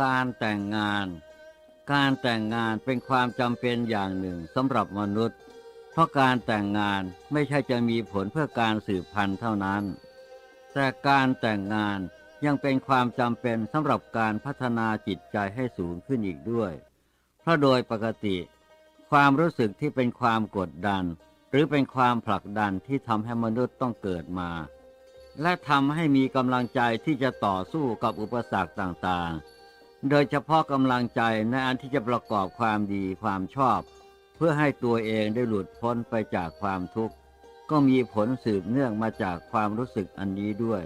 การแต่งงาน การแต่งงานเป็นความจำเป็นอย่างหนึ่งสำหรับมนุษย์ เพราะการแต่งงานไม่ใช่จะมีผลเพื่อการสืบพันธุ์เท่านั้น แต่การแต่งงานยังเป็นความจำเป็นสำหรับการพัฒนาจิตใจให้สูงขึ้นอีกด้วย เพราะโดยปกติ ความรู้สึกที่เป็นความกดดัน หรือเป็นความผลักดันที่ทำให้มนุษย์ต้องเกิดมาและทำให้มีกำลังใจที่จะต่อสู้กับอุปสรรคต่างๆ โดยเฉพาะกำลังใจในอันที่จะประกอบความดีความชอบ เพื่อให้ตัวเองได้หลุดพ้นไปจากความทุกข์ ก็มีผลสืบเนื่องมาจากความรู้สึกอันนี้ด้วย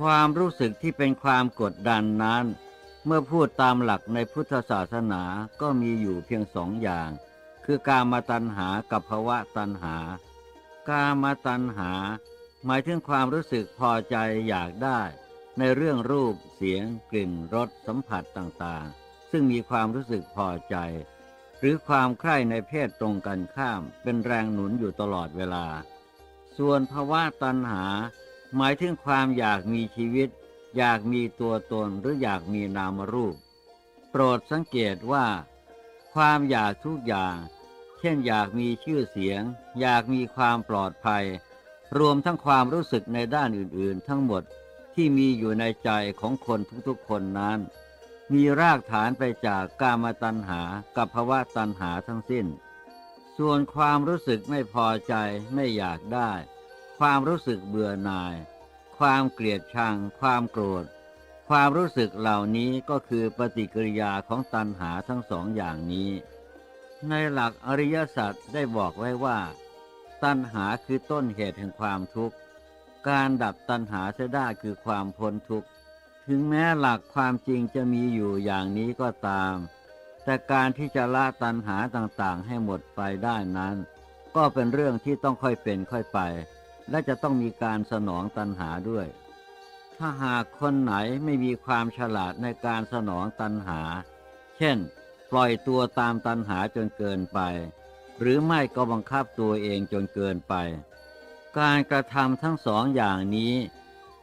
ความรู้สึกที่เป็นความกดดันนั้น เมื่อพูดตามหลักในพุทธศาสนาก็มีอยู่เพียงสองอย่าง คือการมาตัณหากับภวะตัณหา การมาตัณหา หมายถึงความรู้สึกพอใจอยากได้ ในเรื่องรูปเสียงกลิ่นรสสัมผัสต่างๆ ซึ่งมีความรู้สึกพอใจ หรือความใคร่ในเพศตรงกันข้ามเป็นแรงหนุนอยู่ตลอดเวลา ส่วนภาวะตัณหา หมายถึงความอยากมีชีวิต อยากมีตัวตนหรืออยากมีนามรูป โปรดสังเกตว่า ความอยากทุกอย่าง เช่นอยากมีชื่อเสียง อยากมีความปลอดภัย รวมทั้งความรู้สึกในด้านอื่น ๆ ทั้งหมด ที่มีอยู่ในใจของคนทุกๆคนนั้น มีรากฐานไปจากกามตัณหากับภาวะตัณหาทั้งสิ้น ส่วนความรู้สึกไม่พอใจไม่อยากได้ ความรู้สึกเบื่อหน่าย ความเกลียดชัง ความโกรธ ความรู้สึกเหล่านี้ก็คือปฏิกิริยาของตัณหาทั้งสองอย่างนี้ ในหลักอริยสัจได้บอกไว้ว่า ตัณหาคือต้นเหตุแห่งความทุกข์ การดับตัณหาเสียได้คือความพ้นทุกข์ ถึงแม้หลักความจริงจะมีอยู่อย่างนี้ก็ตาม แต่การที่จะละตัณหาต่างๆ ให้หมดไปได้นั้น ก็เป็นเรื่องที่ต้องค่อยเป็นค่อยไป และจะต้องมีการสนองตัณหาด้วย ถ้าหากคนไหนไม่มีความฉลาดในการสนองตัณหา เช่น ปล่อยตัวตามตัณหาจนเกินไป หรือไม่ก็บังคับตัวเองจนเกินไป การกระทำทั้งสองอย่างนี้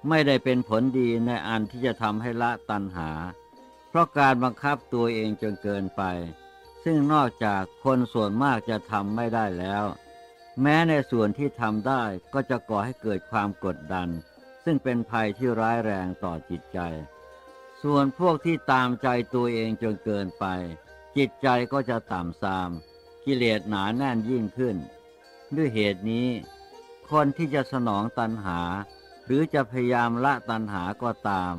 ไม่ได้เป็นผลดีในอันที่จะทำให้ละตัณหา เพราะการบังคับตัวเองจนเกินไป ซึ่งนอกจากคนส่วนมากจะทำไม่ได้แล้ว แม้ในส่วนที่ทำได้ก็จะก่อให้เกิดความกดดัน ซึ่งเป็นภัยที่ร้ายแรงต่อจิตใจ ส่วนพวกที่ตามใจตัวเองจนเกินไป จิตใจก็จะต่ำทราม กิเลสหนาแน่นยิ่งขึ้น ด้วยเหตุนี้ คนที่จะสนองตัณหา หรือจะพยายามละตัณหาก็ตาม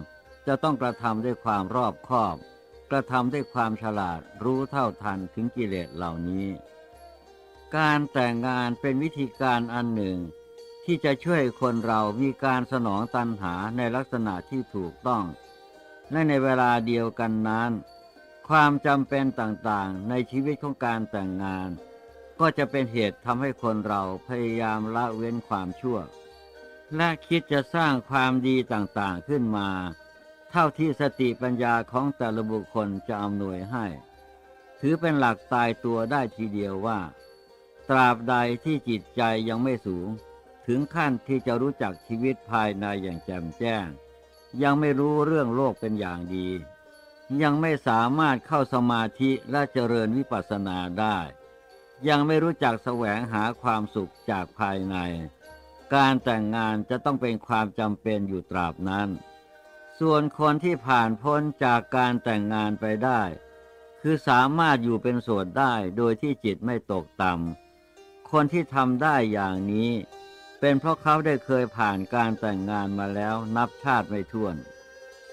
จะต้องกระทำด้วยความรอบคอบ กระทำด้วยความฉลาดรู้เท่าทันถึงกิเลสเหล่านี้ การแต่งงานเป็นวิธีการอันหนึ่ง ที่จะช่วยคนเรามีการสนองตัณหาในลักษณะที่ถูกต้อง และในเวลาเดียวกันนั้น ความจำเป็นต่างๆ ในชีวิตของการแต่งงาน ก็จะเป็นเหตุทำให้คนเราพยายามละเว้นความชั่ว และคิดจะสร้างความดีต่างๆขึ้นมา เท่าที่สติปัญญาของแต่ละบุคคลจะอำนวยให้ ถือเป็นหลักตายตัวได้ทีเดียวว่า ตราบใดที่จิตใจยังไม่สูง ถึงขั้นที่จะรู้จักชีวิตภายในอย่างแจ่มแจ้ง ยังไม่รู้เรื่องโลกเป็นอย่างดี ยังไม่สามารถเข้าสมาธิและเจริญวิปัสสนาได้ ยังไม่รู้จักแสวงหาความสุขจากภายใน การแต่งงานจะต้องเป็นความจำเป็นอยู่ตราบนั้น ส่วนคนที่ผ่านพ้นจากการแต่งงานไปได้ คือสามารถอยู่เป็นโสดได้โดยที่จิตไม่ตกต่ำคนที่ทำได้อย่างนี้ เป็นเพราะเขาได้เคยผ่านการแต่งงานมาแล้วนับชาติไม่ถ้วน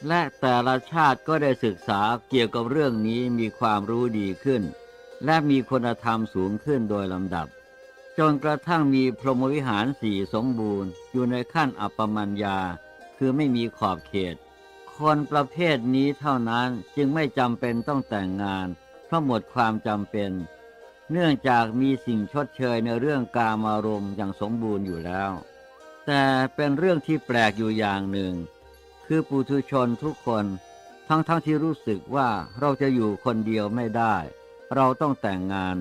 และแต่ละชาติก็ได้ศึกษาเกี่ยวกับเรื่องนี้มีความรู้ดีขึ้น และมีคุณธรรมสูงขึ้นโดยลำดับ จนกระทั่งมีพรหมวิหารสี่สมบูรณ์ อยู่ในขั้นอัปปมัญญา คือไม่มีขอบเขต คนประเภทนี้เท่านั้นจึงไม่จำเป็นต้องแต่งงาน เพราะหมดความจำเป็น เนื่องจากมีสิ่งชดเชยในเรื่องกามารมณ์อย่างสมบูรณ์อยู่แล้ว แต่เป็นเรื่องที่แปลกอยู่อย่างหนึ่ง คือปุถุชนทุกคน ทั้งๆทที่รู้สึกว่าเราจะอยู่คนเดียวไม่ได้ เราต้องแต่งงาน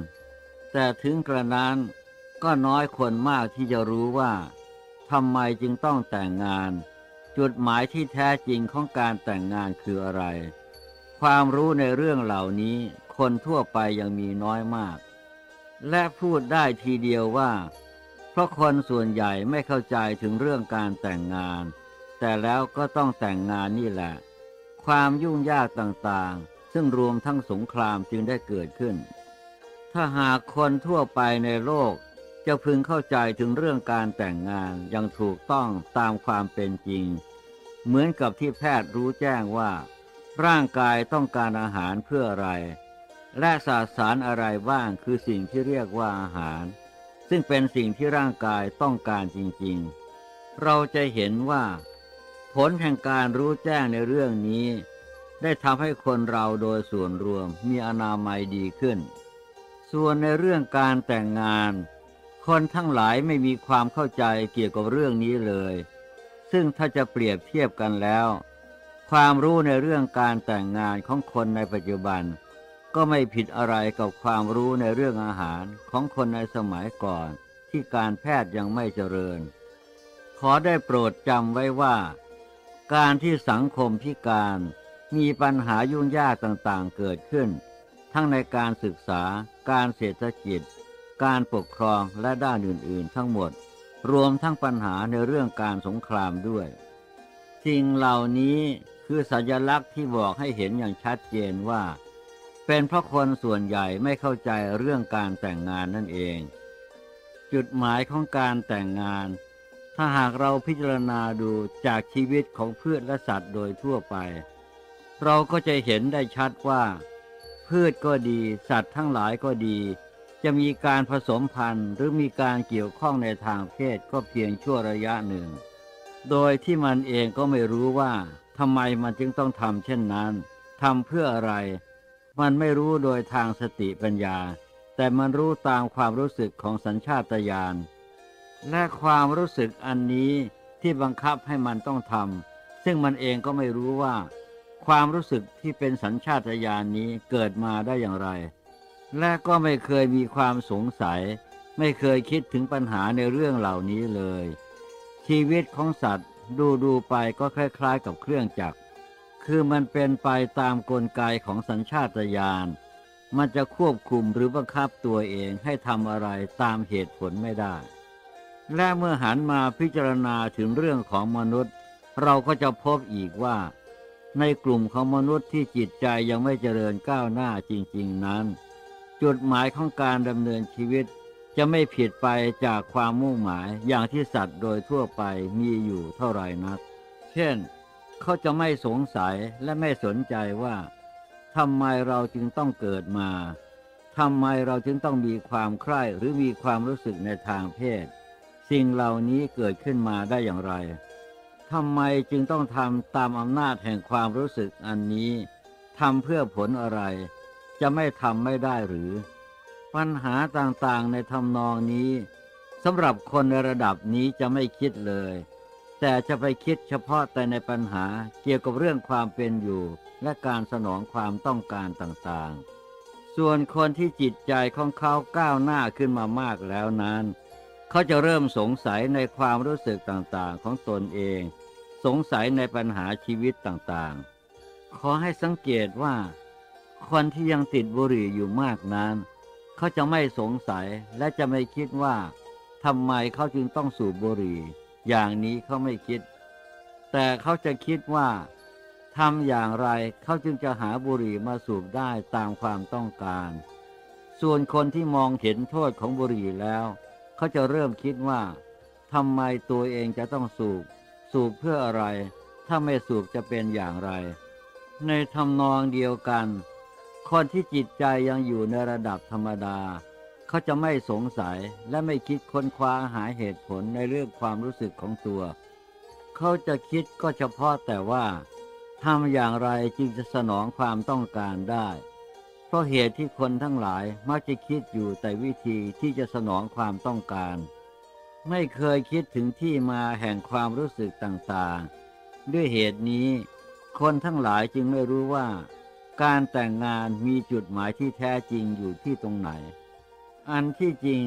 แต่ถึงกระนั้นก็น้อยคนมากที่จะรู้ว่าทำไมจึงต้องแต่งงาน จุดหมายที่แท้จริงของการแต่งงานคืออะไร ความรู้ในเรื่องเหล่านี้คนทั่วไปยังมีน้อยมาก และพูดได้ทีเดียวว่า เพราะคนส่วนใหญ่ไม่เข้าใจถึงเรื่องการแต่งงาน แต่แล้วก็ต้องแต่งงานนี่แหละ ความยุ่งยากต่างๆ ซึ่งรวมทั้งสงครามจึงได้เกิดขึ้น ถ้าหากคนทั่วไปในโลกจะพึงเข้าใจถึงเรื่องการแต่งงานอย่างถูกต้องตามความเป็นจริง เหมือนกับที่แพทย์รู้แจ้งว่า ร่างกายต้องการอาหารเพื่ออะไร และสาสารอะไรบ้างคือสิ่งที่เรียกว่าอาหาร ซึ่งเป็นสิ่งที่ร่างกายต้องการจริงๆ เราจะเห็นว่า ผลแห่งการรู้แจ้งในเรื่องนี้ ได้ทำให้คนเราโดยส่วนรวมมีอนามัยดีขึ้น ส่วนในเรื่องการแต่งงาน คนทั้งหลายไม่มีความเข้าใจเกี่ยวกับเรื่องนี้เลย ซึ่งถ้าจะเปรียบเทียบกันแล้ว ความรู้ในเรื่องการแต่งงานของคนในปัจจุบัน ก็ไม่ผิดอะไรกับความรู้ในเรื่องอาหารของคนในสมัยก่อน ที่การแพทย์ยังไม่เจริญ ขอได้โปรดจำไว้ว่า การที่สังคมพิการ มีปัญหายุ่งยากต่างๆเกิดขึ้น ทั้งในการศึกษา การเศรษฐกิจ การปกครองและด้านอื่นๆ ทั้งหมด รวมทั้งปัญหาในเรื่องการสงครามด้วย สิ่งเหล่านี้คือสัญลักษณ์ที่บอกให้เห็นอย่างชัดเจนว่า เป็นเพราะคนส่วนใหญ่ไม่เข้าใจเรื่องการแต่งงานนั่นเอง จุดหมายของการแต่งงาน ถ้าหากเราพิจารณาดูจากชีวิตของพืชและสัตว์โดยทั่วไป เราก็จะเห็นได้ชัดว่า พืชก็ดี สัตว์ทั้งหลายก็ดี จะมีการผสมพันธุ์หรือมีการเกี่ยวข้องในทางเพศก็เพียงชั่วระยะหนึ่ง โดยที่มันเองก็ไม่รู้ว่าทำไมมันจึงต้องทำเช่นนั้นทำเพื่ออะไร มันไม่รู้โดยทางสติปัญญา แต่มันรู้ตามความรู้สึกของสัญชาตญาณและความรู้สึกอันนี้ที่บังคับให้มันต้องทำซึ่งมันเองก็ไม่รู้ว่า ความรู้สึกที่เป็นสัญชาตญาณนนี้เกิดมาได้อย่างไร และก็ไม่เคยมีความสงสัย ไม่เคยคิดถึงปัญหาในเรื่องเหล่านี้เลย ชีวิตของสัตว์ดูดูไปก็คล้าย ๆ กับเครื่องจักร คือมันเป็นไปตามกลไกของสัญชาตญาณ มันจะควบคุมหรือบังคับตัวเองให้ทำอะไรตามเหตุผลไม่ได้ และเมื่อหันมาพิจารณาถึงเรื่องของมนุษย์ เราก็จะพบอีกว่า ในกลุ่มของมนุษย์ที่จิตใจยังไม่เจริญก้าวหน้าจริง ๆ นั้น จุดหมายของการดำเนินชีวิตจะไม่ผิดไปจากความมุ่งหมายอย่างที่สัตว์โดยทั่วไปมีอยู่เท่าไรนัก เช่น เขาจะไม่สงสัยและไม่สนใจว่าทำไมเราจึงต้องเกิดมาทำไมเราจึงต้องมีความใคร่หรือมีความรู้สึกในทางเพศ สิ่งเหล่านี้เกิดขึ้นมาได้อย่างไร ทำไมจึงต้องทำตามอำนาจแห่งความรู้สึกอันนี้ทำเพื่อผลอะไร จะไม่ทำไม่ได้หรือ ปัญหาต่างๆในทำนองนี้สำหรับคนในระดับนี้จะไม่คิดเลย แต่จะไปคิดเฉพาะแต่ในปัญหาเกี่ยวกับเรื่องความเป็นอยู่ และการสนองความต้องการต่างๆ ส่วนคนที่จิตใจของเขาก้าวหน้าขึ้นมามากแล้วนั้น เขาจะเริ่มสงสัยในความรู้สึกต่างๆของตนเอง สงสัยในปัญหาชีวิตต่างๆ ขอให้สังเกตว่า คนที่ยังติดบุหรี่อยู่มากนั้น เขาจะไม่สงสัยและจะไม่คิดว่าทำไมเขาจึงต้องสูบบุหรี่ อย่างนี้เขาไม่คิด แต่เขาจะคิดว่าทำอย่างไรเขาจึงจะหาบุหรี่มาสูบได้ตามความต้องการ ส่วนคนที่มองเห็นโทษของบุหรี่แล้ว เขาจะเริ่มคิดว่าทำไมตัวเองจะต้องสูบ สูบเพื่ออะไร ถ้าไม่สูบจะเป็นอย่างไร ในทำนองเดียวกัน คนที่จิตใจยังอยู่ในระดับธรรมดา เขาจะไม่สงสัยและไม่คิดค้นคว้าหาเหตุผลในเรื่องความรู้สึกของตัว เขาจะคิดก็เฉพาะแต่ว่าทำอย่างไรจึงจะสนองความต้องการได้ เพราะเหตุที่คนทั้งหลายมักจะคิดอยู่แต่วิธีที่จะสนองความต้องการ ไม่เคยคิดถึงที่มาแห่งความรู้สึกต่างๆ ด้วยเหตุนี้ คนทั้งหลายจึงไม่รู้ว่า การแต่งงานมีจุดหมายที่แท้จริงอยู่ที่ตรงไหน อันที่จริง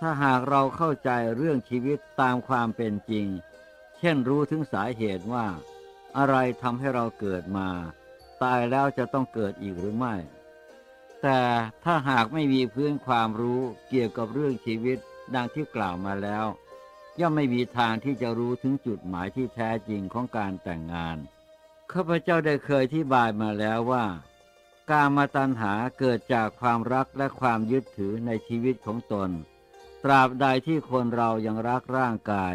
ถ้าหากเราเข้าใจเรื่องชีวิตตามความเป็นจริง เช่นรู้ถึงสาเหตุว่า อะไรทำให้เราเกิดมา ตายแล้วจะต้องเกิดอีกหรือไม่ แต่ถ้าหากไม่มีพื้นความรู้เกี่ยวกับเรื่องชีวิต ดังที่กล่าวมาแล้ว ย่อมไม่มีทางที่จะรู้ถึงจุดหมายที่แท้จริงของการแต่งงาน ข้าพเจ้าได้เคยที่บายมาแล้วว่า การมาตัญหาเกิดจากความรักและความยึดถือในชีวิตของตน ตราบใดที่คนเรายังรักร่างกาย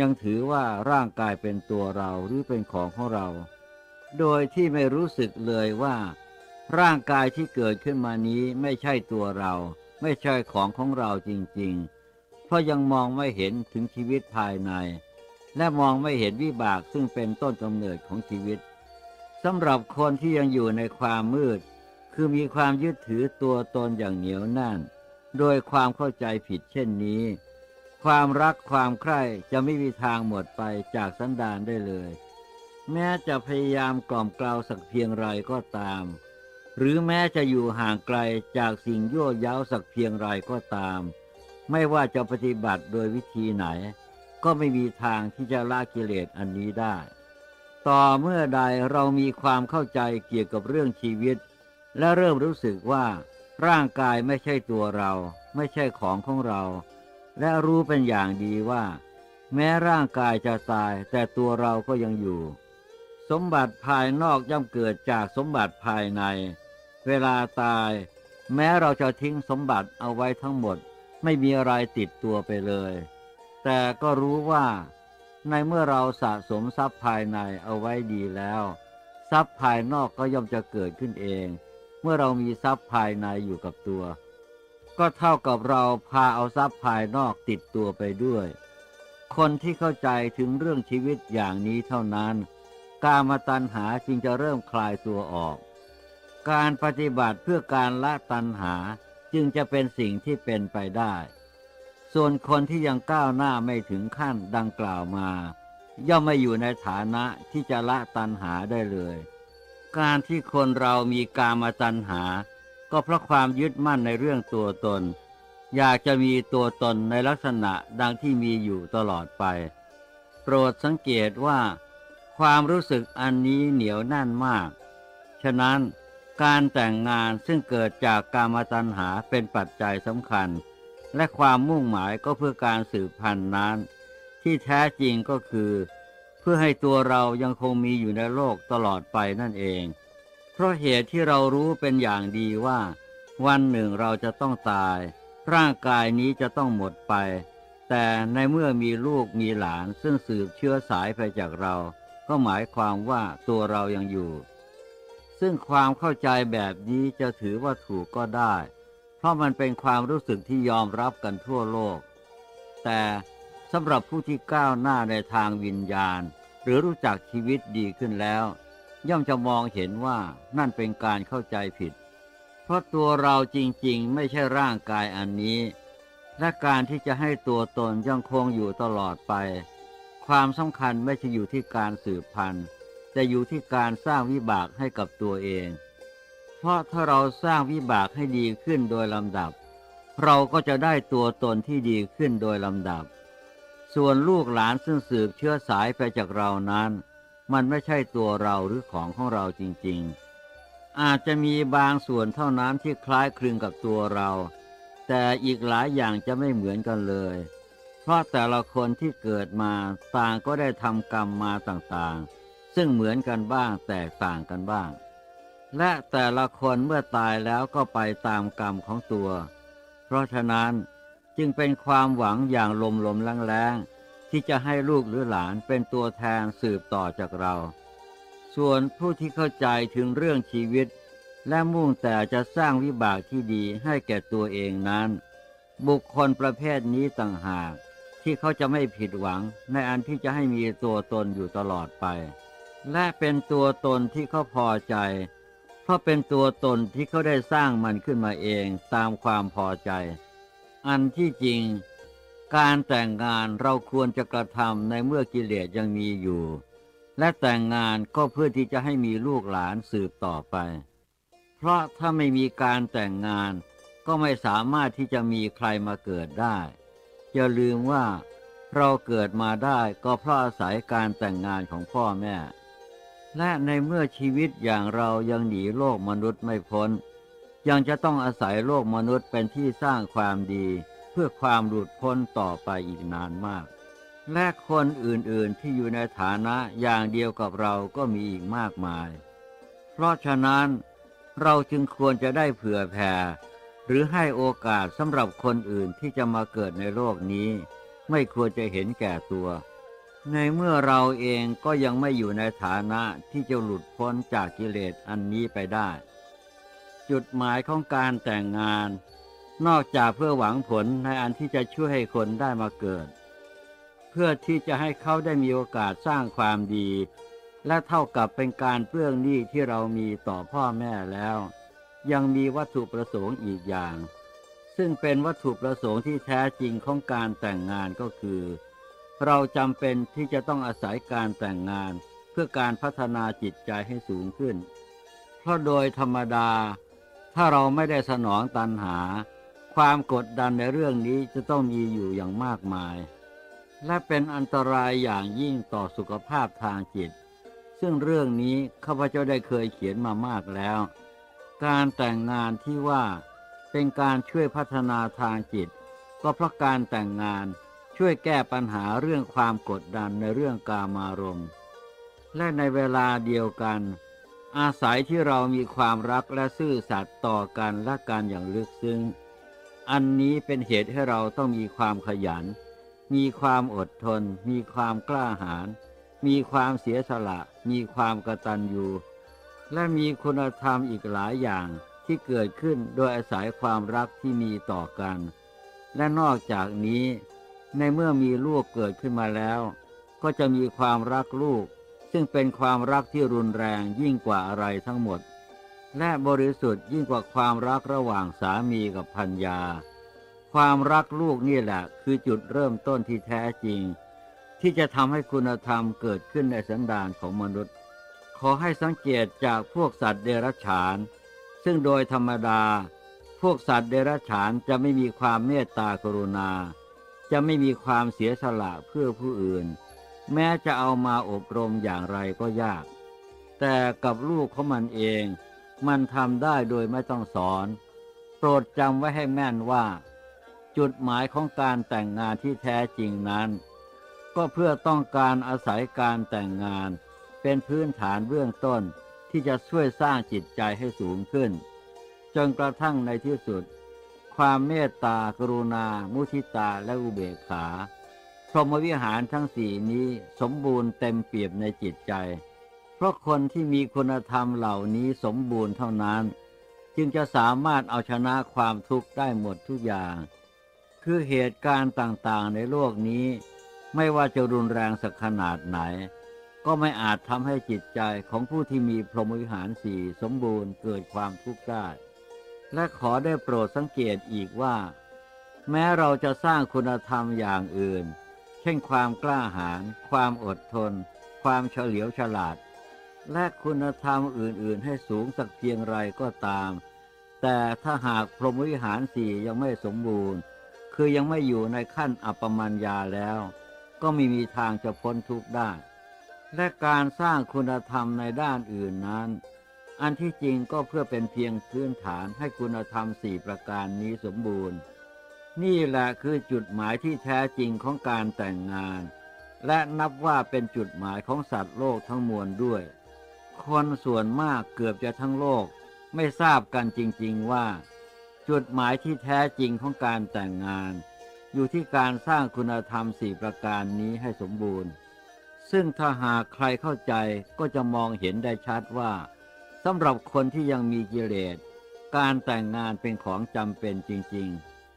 ยังถือว่าร่างกายเป็นตัวเราหรือเป็นของของเรา โดยที่ไม่รู้สึกเลยว่า ร่างกายที่เกิดขึ้นมานี้ไม่ใช่ตัวเราไม่ใช่ของของเราจริง ๆ เพราะยังมองไม่เห็นถึงชีวิตภายใน และมองไม่เห็นวิบากซึ่งเป็นต้นกำเนิดของชีวิตสำหรับคนที่ยังอยู่ในความมืด คือมีความยึดถือตัวตนอย่างเหนียวแน่น โดยความเข้าใจผิดเช่นนี้ ความรักความใคร่จะไม่มีทางหมดไปจากสันดานได้เลย แม้จะพยายามกล่อมกล่าวสักเพียงไรก็ตาม หรือแม้จะอยู่ห่างไกลจากสิ่งยั่วย้าวสักเพียงไรก็ตาม ไม่ว่าจะปฏิบัติโดยวิธีไหน ก็ไม่มีทางที่จะละกิเลสอันนี้ได้ ต่อเมื่อใดเรามีความเข้าใจเกี่ยวกับเรื่องชีวิต และเริ่มรู้สึกว่า ร่างกายไม่ใช่ตัวเรา ไม่ใช่ของของเรา และรู้เป็นอย่างดีว่า แม้ร่างกายจะตายแต่ตัวเราก็ยังอยู่ สมบัติภายนอกย่อมเกิดจากสมบัติภายใน เวลาตาย แม้เราจะทิ้งสมบัติเอาไว้ทั้งหมด ไม่มีอะไรติดตัวไปเลย แต่ก็รู้ว่า ในเมื่อเราสะสมทรัพย์ภายในเอาไว้ดีแล้ว ทรัพย์ภายนอกก็ย่อมจะเกิดขึ้นเอง เมื่อเรามีทรัพย์ภายในอยู่กับตัว ก็เท่ากับเราพาเอาทรัพย์ภายนอกติดตัวไปด้วย คนที่เข้าใจถึงเรื่องชีวิตอย่างนี้เท่านั้น การมตัญหาจึงจะเริ่มคลายตัวออก การปฏิบัติเพื่อการละตัณหา จึงจะเป็นสิ่งที่เป็นไปได้ ส่วนคนที่ยังก้าวหน้าไม่ถึงขั้นดังกล่าวมา ย่อมไม่อยู่ในฐานะที่จะละตัณหาได้เลย การที่คนเรามีกามาตัณหา ก็เพราะความยึดมั่นในเรื่องตัวตน อยากจะมีตัวตนในลักษณะดังที่มีอยู่ตลอดไป โปรดสังเกตว่า ความรู้สึกอันนี้เหนียวแน่นมาก ฉะนั้น การแต่งงานซึ่งเกิดจากการมตัณหาเป็นปัจจัยสำคัญ และความมุ่งหมายก็เพื่อการสืบพันธุ์นั้น ที่แท้จริงก็คือ เพื่อให้ตัวเรายังคงมีอยู่ในโลกตลอดไปนั่นเอง เพราะเหตุที่เรารู้เป็นอย่างดีว่า วันหนึ่งเราจะต้องตาย ร่างกายนี้จะต้องหมดไป แต่ในเมื่อมีลูกมีหลานซึ่งสืบเชื้อสายไปจากเรา ก็หมายความว่าตัวเรายังอยู่ ซึ่งความเข้าใจแบบนี้จะถือว่าถูกก็ได้ เพราะมันเป็นความรู้สึกที่ยอมรับกันทั่วโลก แต่สำหรับผู้ที่ก้าวหน้าในทางวิญญาณ หรือรู้จักชีวิตดีขึ้นแล้ว ย่อมจะมองเห็นว่านั่นเป็นการเข้าใจผิด เพราะตัวเราจริงๆ ไม่ใช่ร่างกายอันนี้ และการที่จะให้ตัวตนยังคงอยู่ตลอดไป ความสำคัญไม่ใช่อยู่ที่การสืบพันธุ์ แต่อยู่ที่การสร้างวิบากให้กับตัวเอง เพราะถ้าเราสร้างวิบากให้ดีขึ้นโดยลำดับ เราก็จะได้ตัวตนที่ดีขึ้นโดยลำดับ ส่วนลูกหลานซึ่งสืบเชื้อสายไปจากเรานั้น มันไม่ใช่ตัวเราหรือของของเราจริงๆ อาจจะมีบางส่วนเท่านั้นที่คล้ายคลึงกับตัวเรา แต่อีกหลายอย่างจะไม่เหมือนกันเลย เพราะแต่ละคนที่เกิดมาต่างก็ได้ทำกรรมมาต่างๆ ซึ่งเหมือนกันบ้างแตกต่างกันบ้าง และแต่ละคนเมื่อตายแล้วก็ไปตามกรรมของตัว เพราะฉะนั้นจึงเป็นความหวังอย่างลมลมแรงแรงที่จะให้ลูกหรือหลานเป็นตัวแทนสืบต่อจากเรา ส่วนผู้ที่เข้าใจถึงเรื่องชีวิต และมุ่งแต่จะสร้างวิบากที่ดีให้แก่ตัวเองนั้น บุคคลประเภทนี้ต่างหากที่เขาจะไม่ผิดหวังในอันที่จะให้มีตัวตนอยู่ตลอดไป และเป็นตัวตนที่เขาพอใจ เพราะเป็นตัวตนที่เขาได้สร้างมันขึ้นมาเองตามความพอใจ อันที่จริง การแต่งงานเราควรจะกระทำในเมื่อกิเลสยังมีอยู่ และแต่งงานก็เพื่อที่จะให้มีลูกหลานสืบต่อไป เพราะถ้าไม่มีการแต่งงานก็ไม่สามารถที่จะมีใครมาเกิดได้ อย่าลืมว่าเราเกิดมาได้ก็เพราะอาศัยการแต่งงานของพ่อแม่ และในเมื่อชีวิตอย่างเรายังหนีโลกมนุษย์ไม่พ้น ยังจะต้องอาศัยโลกมนุษย์เป็นที่สร้างความดี เพื่อความหลุดพ้นต่อไปอีกนานมาก และคนอื่นๆที่อยู่ในฐานะอย่างเดียวกับเราก็มีอีกมากมาย เพราะฉะนั้นเราจึงควรจะได้เผื่อแผ่หรือให้โอกาสสำหรับคนอื่นที่จะมาเกิดในโลกนี้ ไม่ควรจะเห็นแก่ตัว ในเมื่อเราเองก็ยังไม่อยู่ในฐานะที่จะหลุดพ้นจากกิเลสอันนี้ไปได้ จุดหมายของการแต่งงาน นอกจากเพื่อหวังผลในอันที่จะช่วยให้คนได้มาเกิด เพื่อที่จะให้เขาได้มีโอกาสสร้างความดี และเท่ากับเป็นการเปลื้องหนี้ที่เรามีต่อพ่อแม่แล้ว ยังมีวัตถุประสงค์อีกอย่าง ซึ่งเป็นวัตถุประสงค์ที่แท้จริงของการแต่งงานก็คือเเราจำเป็นที่จะต้องอาศัยการแต่งงานเพื่อการพัฒนาจิตใจให้สูงขึ้น เพราะโดยธรรมดา ถ้าเราไม่ได้สนองตันหา ความกดดันในเรื่องนี้จะต้องมีอยู่อย่างมากมาย และเป็นอันตรายอย่างยิ่งต่อสุขภาพทางจิต ซึ่งเรื่องนี้ข้าพเจ้าได้เคยเขียนมามากแล้ว การแต่งงานที่ว่าเป็นการช่วยพัฒนาทางจิต ก็เพราะการแต่งงาน ช่วยแก้ปัญหาเรื่องความกดดันในเรื่องกามารมณ์ และในเวลาเดียวกัน อาศัยที่เรามีความรักและซื่อสัตย์ต่อกันและกันอย่างลึกซึ้ง อันนี้เป็นเหตุให้เราต้องมีความขยัน มีความอดทน มีความกล้าหาญ มีความเสียสละ มีความกตัญญูและมีคุณธรรมอีกหลายอย่างที่เกิดขึ้นโดยอาศัยความรักที่มีต่อกัน และนอกจากนี้ ในเมื่อมีลูกเกิดขึ้นมาแล้ว ก็จะมีความรักลูก ซึ่งเป็นความรักที่รุนแรงยิ่งกว่าอะไรทั้งหมด และบริสุทธิ์ยิ่งกว่าความรักระหว่างสามีกับภรรยา ความรักลูกนี่แหละคือจุดเริ่มต้นที่แท้จริง ที่จะทำให้คุณธรรมเกิดขึ้นในสันดานของมนุษย์ ขอให้สังเกตจากพวกสัตว์เดรัจฉาน ซึ่งโดยธรรมดา พวกสัตว์เดรัจฉานจะไม่มีความเมตตากรุณา จะไม่มีความเสียสละเพื่อผู้อื่น แม้จะเอามาอบรมอย่างไรก็ยาก แต่กับลูกของมันเอง มันทำได้โดยไม่ต้องสอน โปรดจำไว้ให้แม่นว่า จุดหมายของการแต่งงานที่แท้จริงนั้น ก็เพื่อต้องการอาศัยการแต่งงาน เป็นพื้นฐานเบื้องต้นที่จะช่วยสร้างจิตใจให้สูงขึ้น จนกระทั่งในที่สุด ความเมตตากรุณา มุทิตาและอุเบกขา พรหมวิหารทั้งสี่นี้สมบูรณ์เต็มเปี่ยมในจิตใจ เพราะคนที่มีคุณธรรมเหล่านี้สมบูรณ์เท่านั้น จึงจะสามารถเอาชนะความทุกข์ได้หมดทุกอย่าง คือเหตุการณ์ต่างๆในโลกนี้ ไม่ว่าจะรุนแรงสักขนาดไหน ก็ไม่อาจทำให้จิตใจของผู้ที่มีพรหมวิหารสี่สมบูรณ์เกิดความทุกข์ได้ และขอได้โปรดสังเกตอีกว่า แม้เราจะสร้างคุณธรรมอย่างอื่น เช่นความกล้าหาญความอดทน ความเฉลียวฉลาด และคุณธรรมอื่นๆ ให้สูงสักเพียงไรก็ตาม แต่ถ้าหากพรหมวิหารสี่ยังไม่สมบูรณ์ คือยังไม่อยู่ในขั้นอัปมัญญาแล้ว ก็ไม่มีทางจะพ้นทุกข์ได้ และการสร้างคุณธรรมในด้านอื่นนั้น อันที่จริงก็เพื่อเป็นเพียงพื้นฐานให้คุณธรรมสี่ประการนี้สมบูรณ์ นี่แหละคือจุดหมายที่แท้จริงของการแต่งงาน และนับว่าเป็นจุดหมายของสัตว์โลกทั้งมวลด้วย คนส่วนมากเกือบจะทั้งโลกไม่ทราบกันจริง ๆว่า จุดหมายที่แท้จริงของการแต่งงาน อยู่ที่การสร้างคุณธรรมสี่ประการนี้ให้สมบูรณ์ ซึ่งถ้าหากใครเข้าใจก็จะมองเห็นได้ชัดว่า สำหรับคนที่ยังมีกิเลสการแต่งงานเป็นของจำเป็นจริง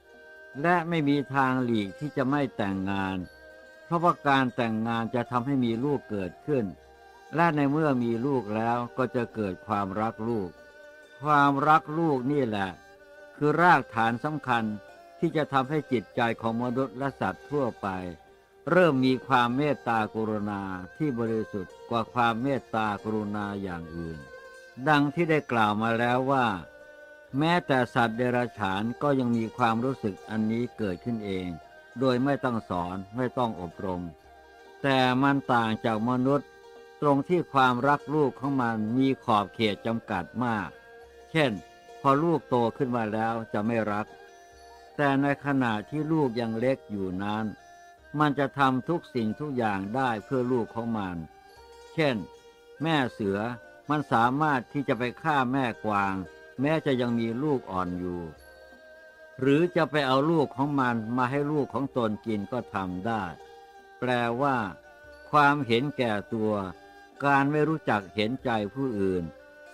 ๆ และไม่มีทางหลีกที่จะไม่แต่งงาน เพราะว่าการแต่งงานจะทำให้มีลูกเกิดขึ้น และในเมื่อมีลูกแล้วก็จะเกิดความรักลูก ความรักลูกนี่แหละ คือรากฐานสำคัญที่จะทำให้จิตใจของมนุษย์และสัตว์ทั่วไป เริ่มมีความเมตตากรุณาที่บริสุทธิ์กว่าความเมตตากรุณาอย่างอื่น ดังที่ได้กล่าวมาแล้วว่า แม้แต่สัตว์เดรัจฉานก็ยังมีความรู้สึกอันนี้เกิดขึ้นเอง โดยไม่ต้องสอนไม่ต้องอบรม แต่มันต่างจากมนุษย์ ตรงที่ความรักลูกของมันมีขอบเขตจำกัดมาก เช่น พอลูกโตขึ้นมาแล้วจะไม่รัก แต่ในขณะที่ลูกยังเล็กอยู่นั้น มันจะทำทุกสิ่งทุกอย่างได้เพื่อลูกของมัน เช่น แม่เสือ มันสามารถที่จะไปฆ่าแม่กวาง แม้จะยังมีลูกอ่อนอยู่ หรือจะไปเอาลูกของมันมาให้ลูกของตนกินก็ทำได้ แปลว่า ความเห็นแก่ตัว การไม่รู้จักเห็นใจผู้อื่น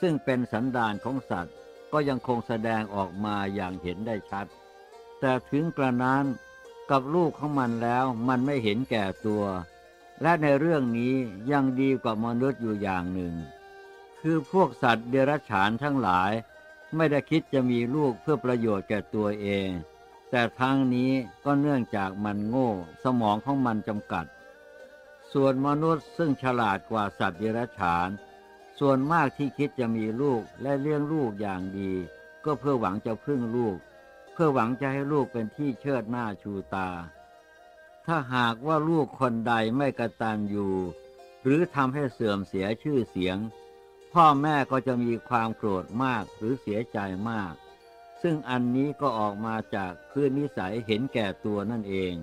ซึ่งเป็นสันดานของสัตว์ ก็ยังคงแสดงออกมาอย่างเห็นได้ชัด แต่ถึงกระนั้นกับลูกของมันแล้วมันไม่เห็นแก่ตัว และในเรื่องนี้ยังดีกว่ามนุษย์อยู่อย่างหนึ่ง คือพวกสัตว์เดรัจฉานทั้งหลาย ไม่ได้คิดจะมีลูกเพื่อประโยชน์แก่ตัวเอง แต่ทั้งนี้ก็เนื่องจากมันโง่ สมองของมันจำกัด ส่วนมนุษย์ซึ่งฉลาดกว่าสัตว์เดรัจฉาน ส่วนมากที่คิดจะมีลูกและเลี้ยงลูกอย่างดี ก็เพื่อหวังจะพึ่งลูก เพื่อหวังจะให้ลูกเป็นที่เชิดหน้าชูตา ถ้าหากว่าลูกคนใดไม่กระตันอยู่ หรือทำให้เสื่อมเสียชื่อเสียง พ่อแม่ก็จะมีความโกรธมากหรือเสียใจมาก ซึ่งอันนี้ก็ออกมาจากพื้นนิสัยเห็นแก่ตัวนั่นเอง